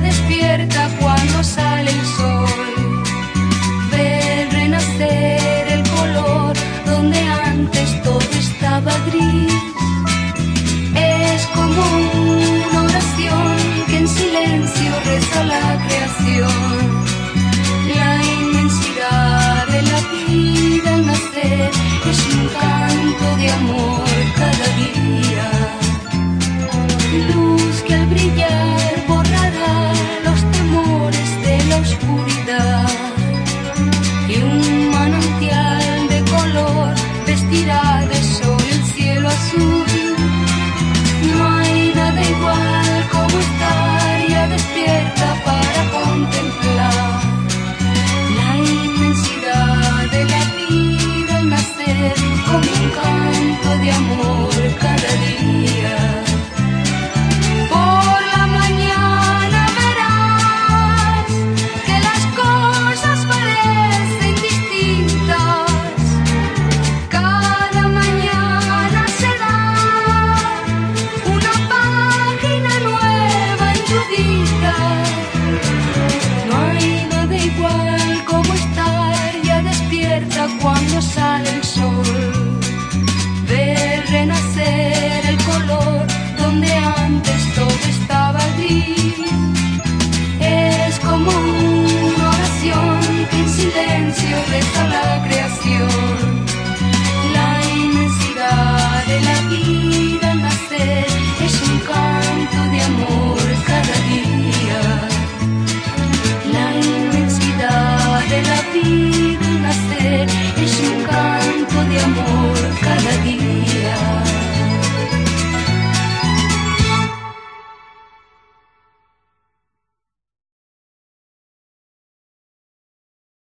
despierta Resta la creación, la inmensidad de la vida nacer es un canto de amor.